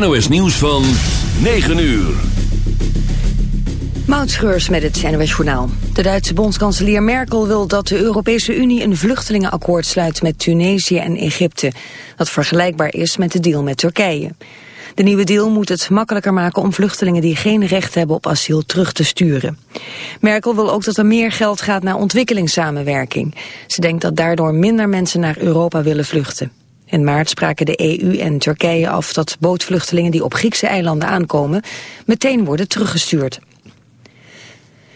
NOS Nieuws van 9 uur. Moutschreurs met het NOS Journaal. De Duitse bondskanselier Merkel wil dat de Europese Unie een vluchtelingenakkoord sluit met Tunesië en Egypte. Dat vergelijkbaar is met de deal met Turkije. De nieuwe deal moet het makkelijker maken om vluchtelingen die geen recht hebben op asiel terug te sturen. Merkel wil ook dat er meer geld gaat naar ontwikkelingssamenwerking. Ze denkt dat daardoor minder mensen naar Europa willen vluchten. In maart spraken de EU en Turkije af dat bootvluchtelingen die op Griekse eilanden aankomen meteen worden teruggestuurd.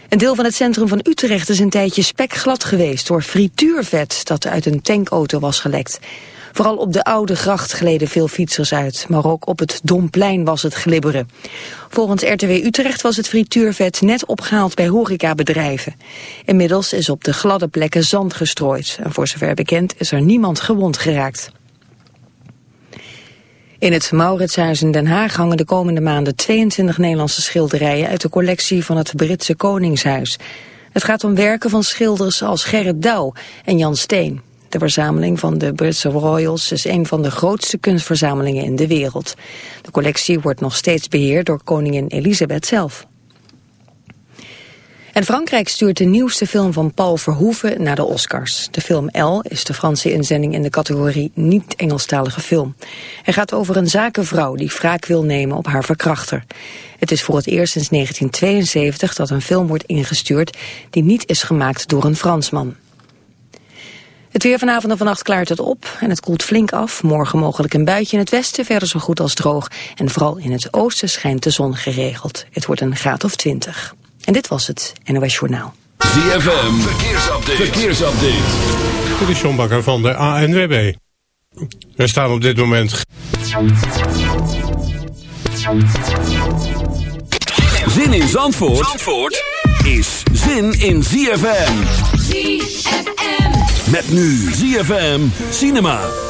Een deel van het centrum van Utrecht is een tijdje spekglad geweest door frituurvet dat uit een tankauto was gelekt. Vooral op de oude gracht gleden veel fietsers uit, maar ook op het Domplein was het glibberen. Volgens RTW Utrecht was het frituurvet net opgehaald bij horecabedrijven. Inmiddels is op de gladde plekken zand gestrooid en voor zover bekend is er niemand gewond geraakt. In het Mauritshuis in Den Haag hangen de komende maanden 22 Nederlandse schilderijen uit de collectie van het Britse Koningshuis. Het gaat om werken van schilders als Gerrit Douw en Jan Steen. De verzameling van de Britse Royals is een van de grootste kunstverzamelingen in de wereld. De collectie wordt nog steeds beheerd door koningin Elisabeth zelf. En Frankrijk stuurt de nieuwste film van Paul Verhoeven naar de Oscars. De film L is de Franse inzending in de categorie niet-Engelstalige film. Hij gaat over een zakenvrouw die wraak wil nemen op haar verkrachter. Het is voor het eerst sinds 1972 dat een film wordt ingestuurd die niet is gemaakt door een Fransman. Het weer vanavond en vannacht klaart het op en het koelt flink af. Morgen mogelijk een buitje in het westen, verder zo goed als droog. En vooral in het oosten schijnt de zon geregeld. Het wordt een graad of 20. En dit was het NOS Journaal. ZFM, verkeersupdate. verkeersupdate. Dit is John Bakker van de ANWB. Er staan op dit moment... Zin in Zandvoort, Zandvoort is zin in ZFM. ZFM. Met nu ZFM Cinema.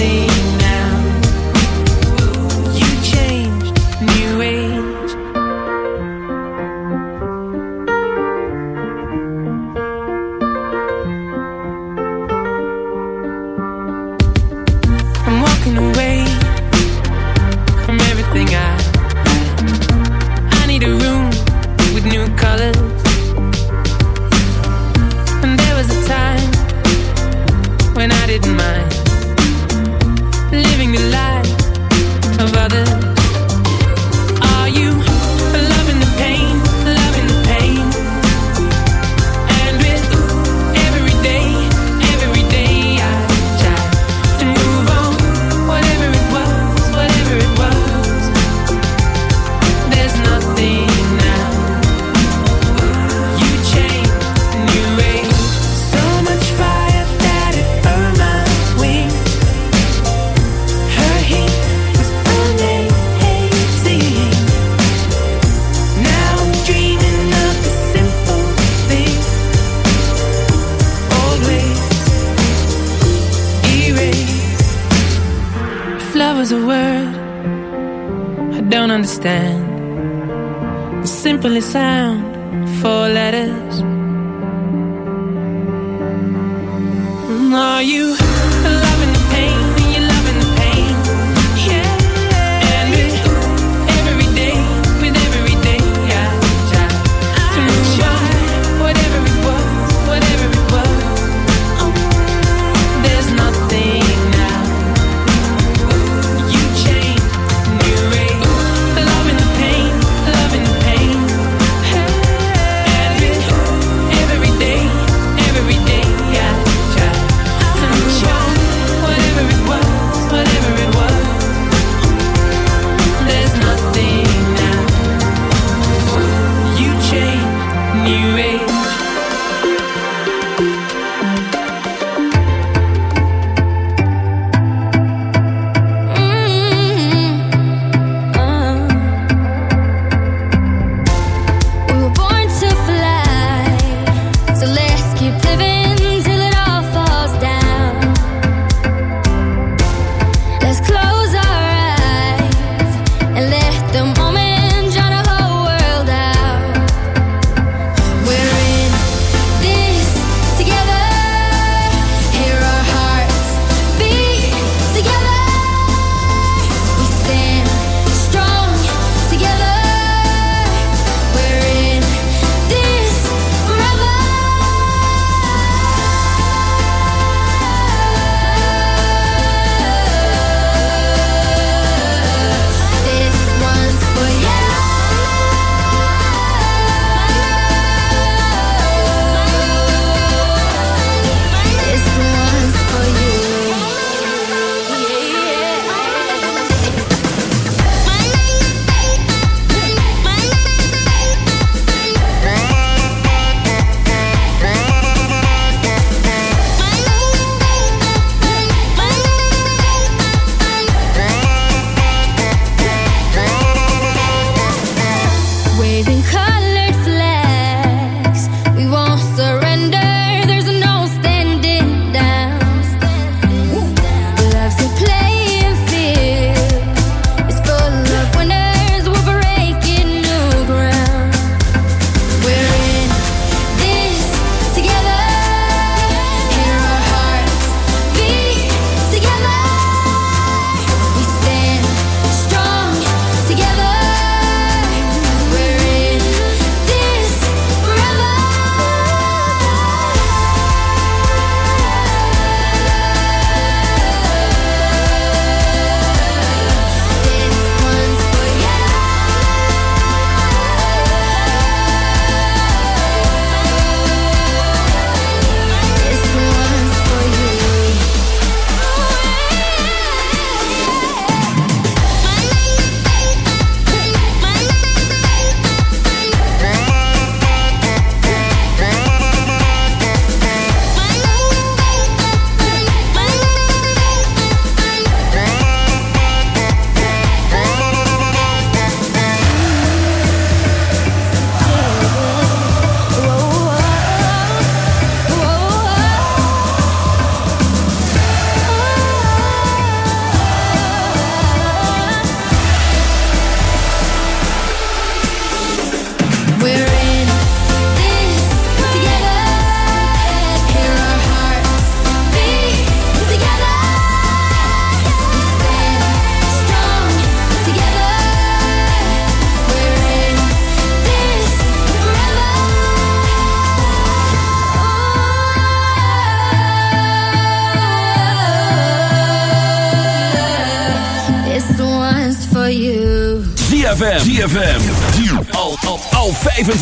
see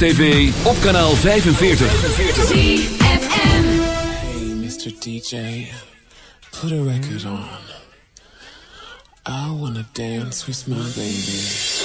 TV op kanaal 45. ZFM. Hey, Mr. DJ, put a record on. I wanna dance with my baby.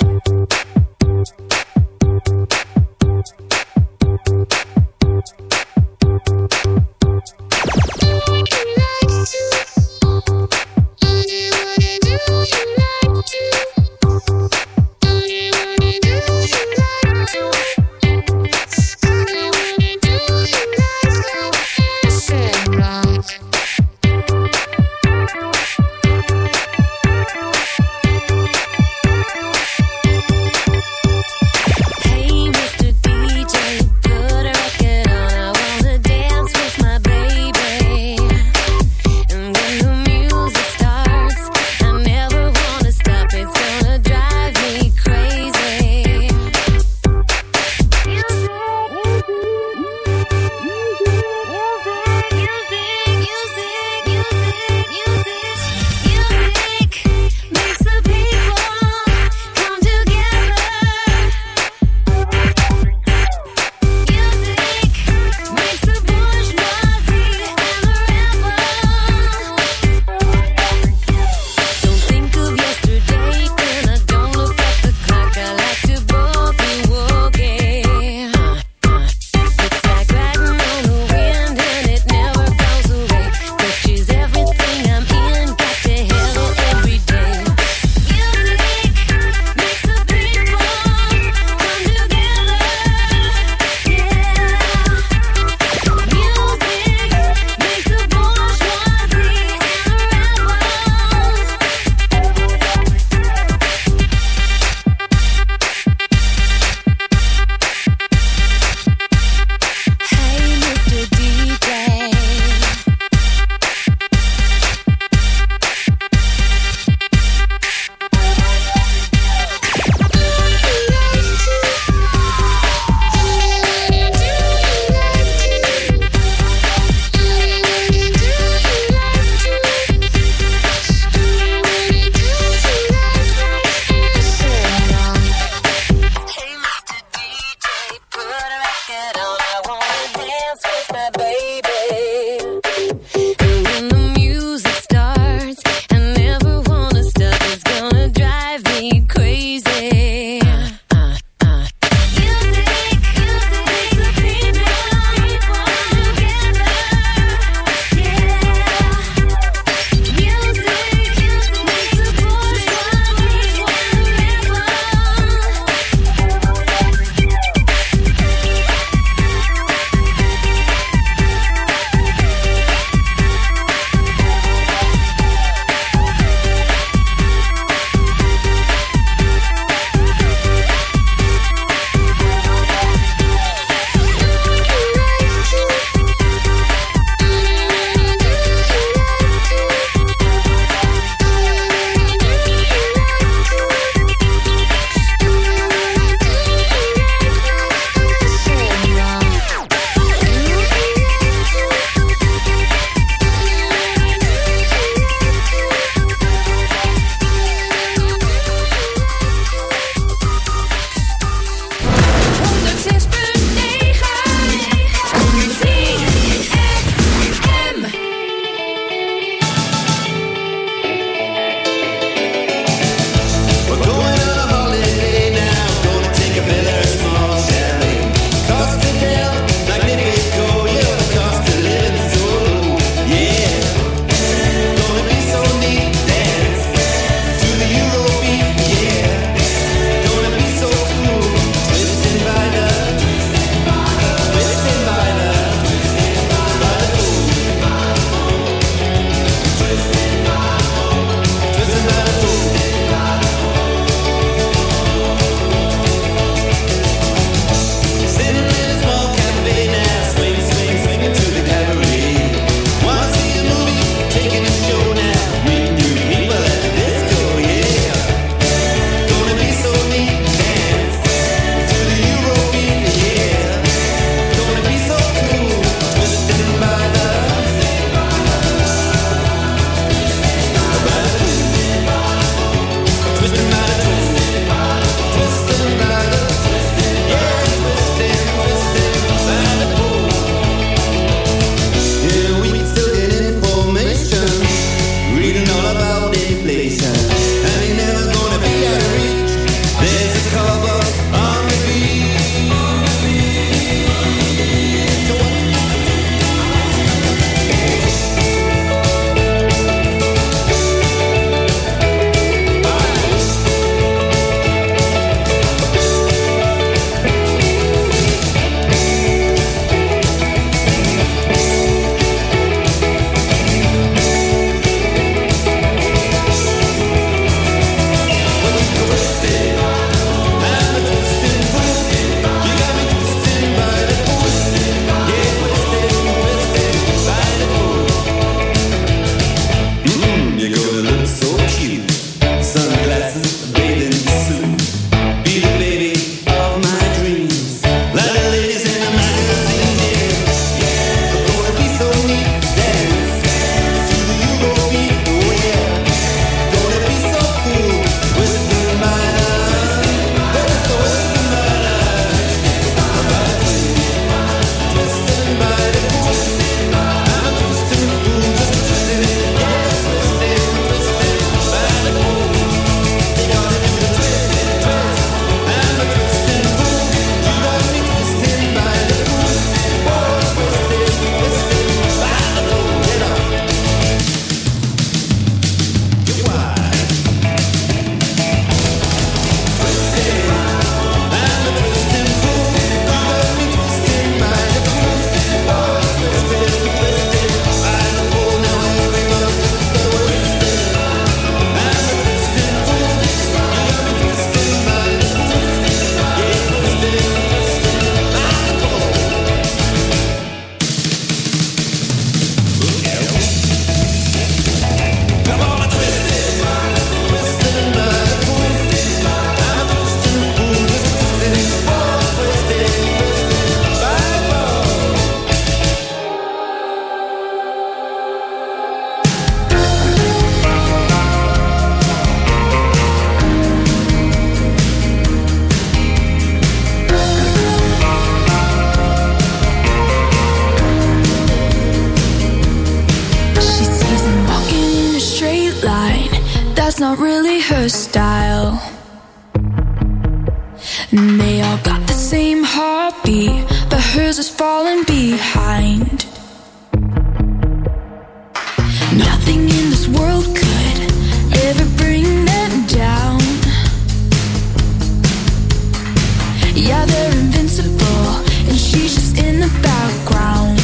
Yeah, they're invincible, and she's just in the background.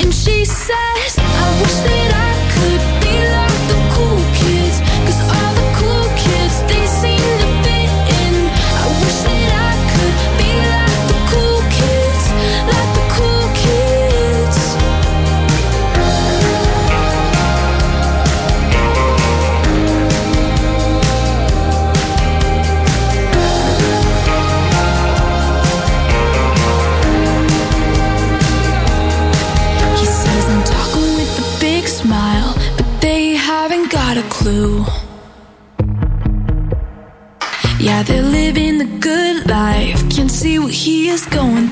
And she says. he is going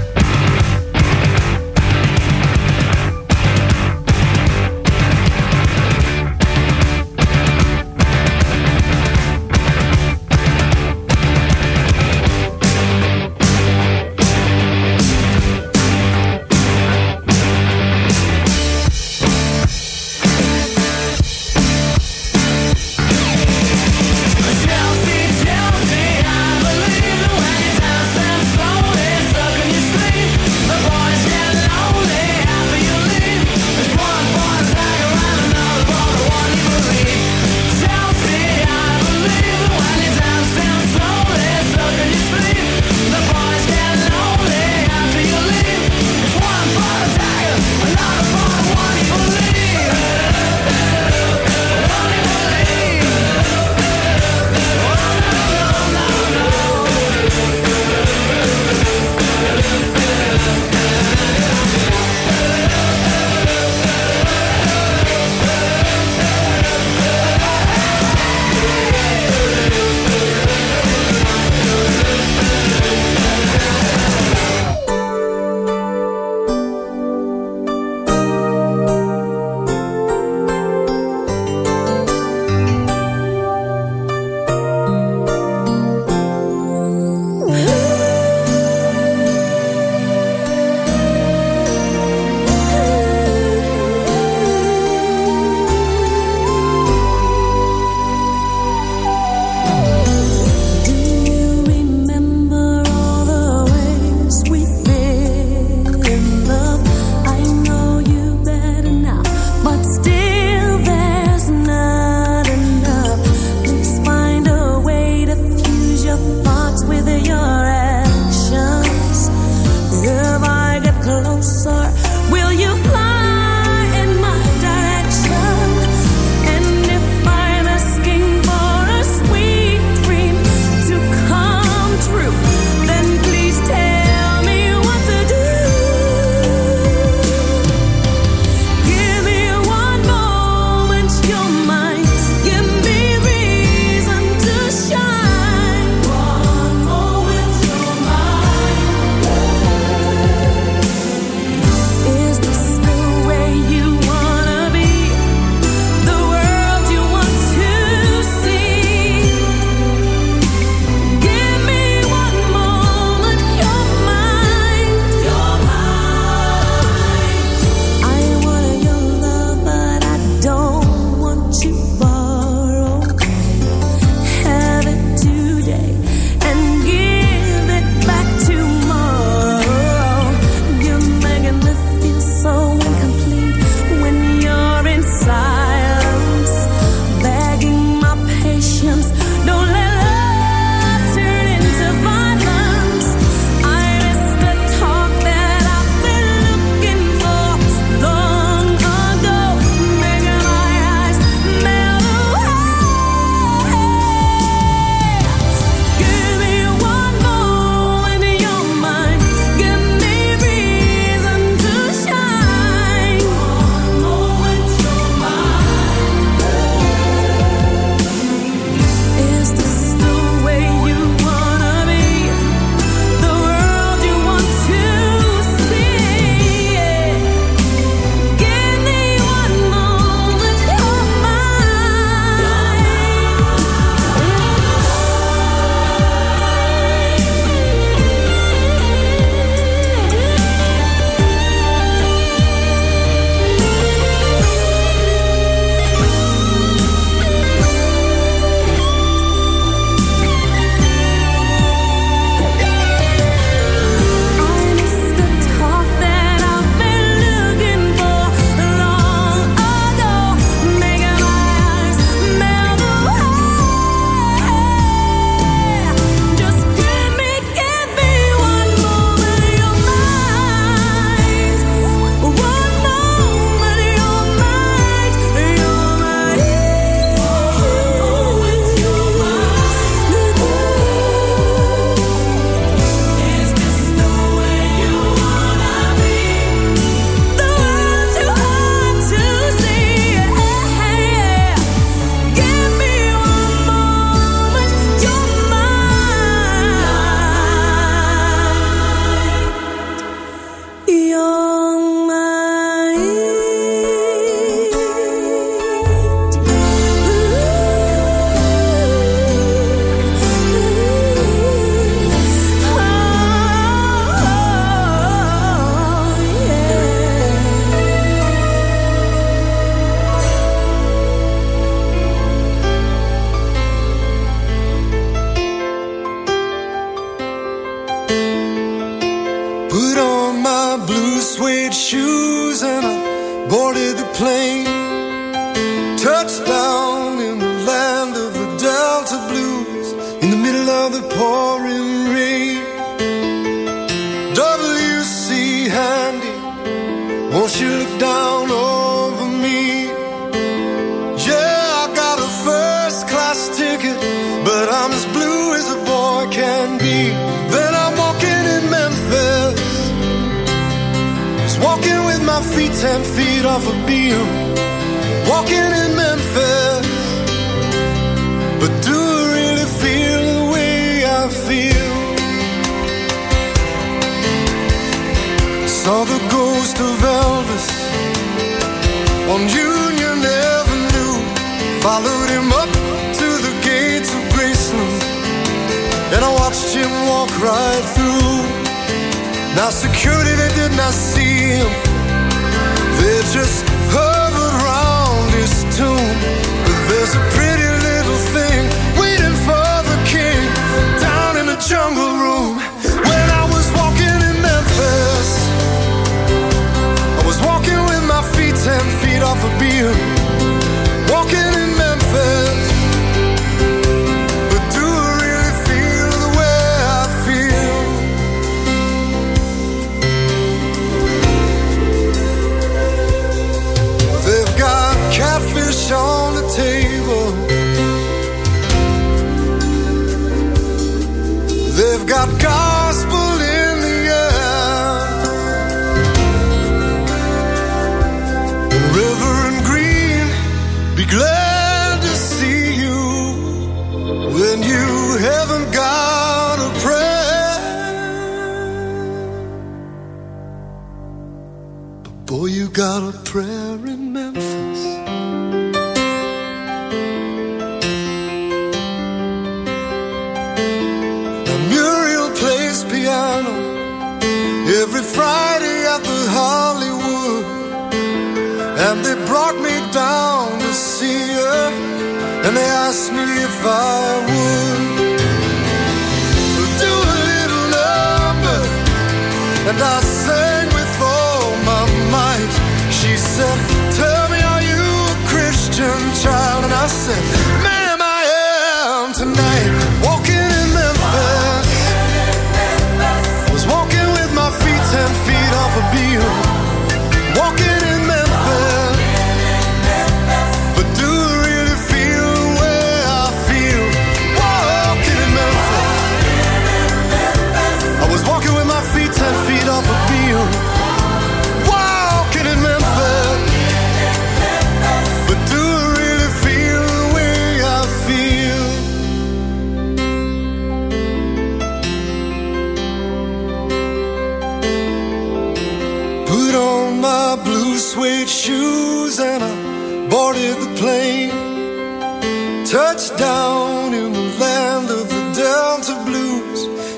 blessing.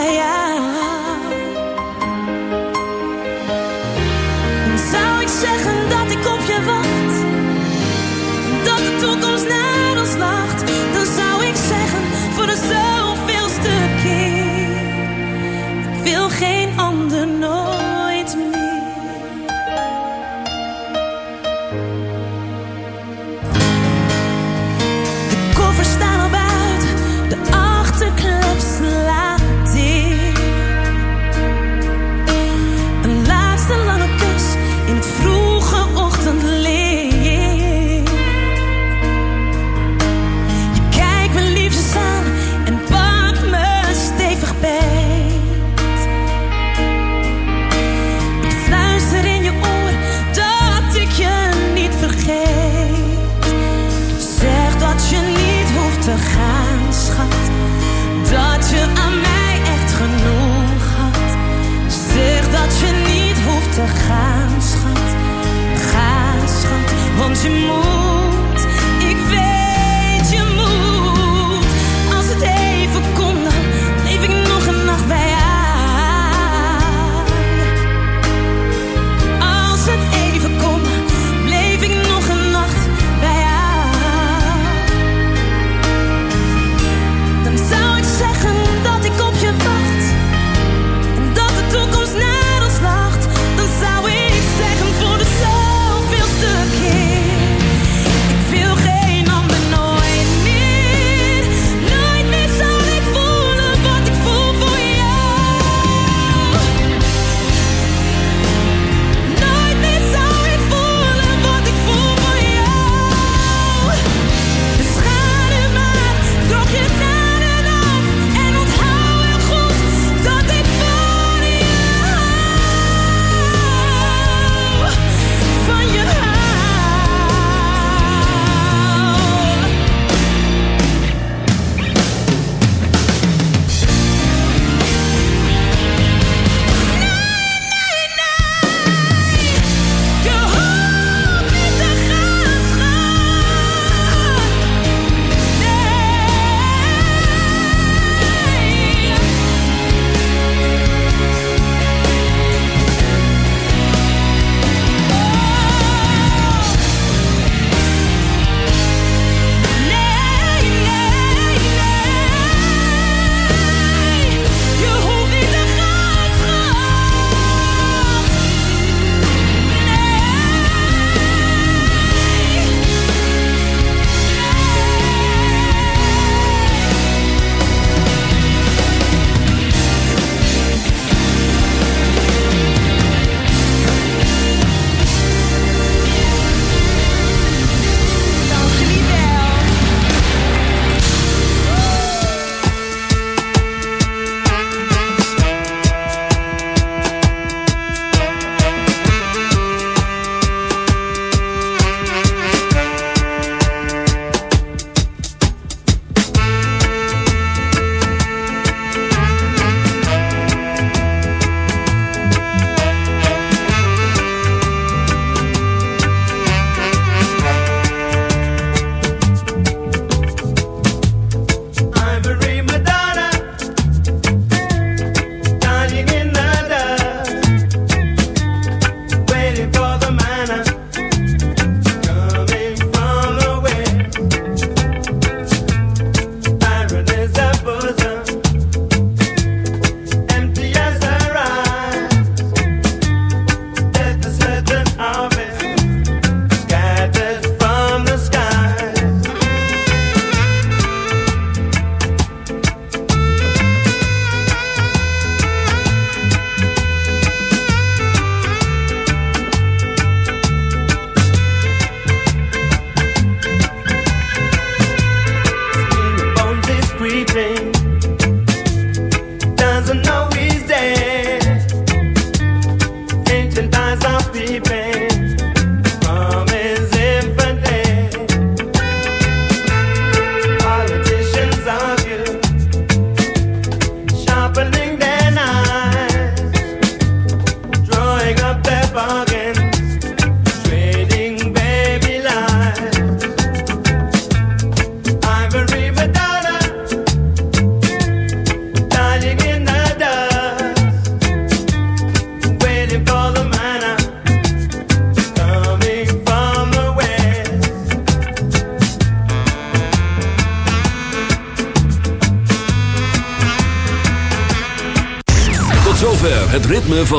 een 寂寞。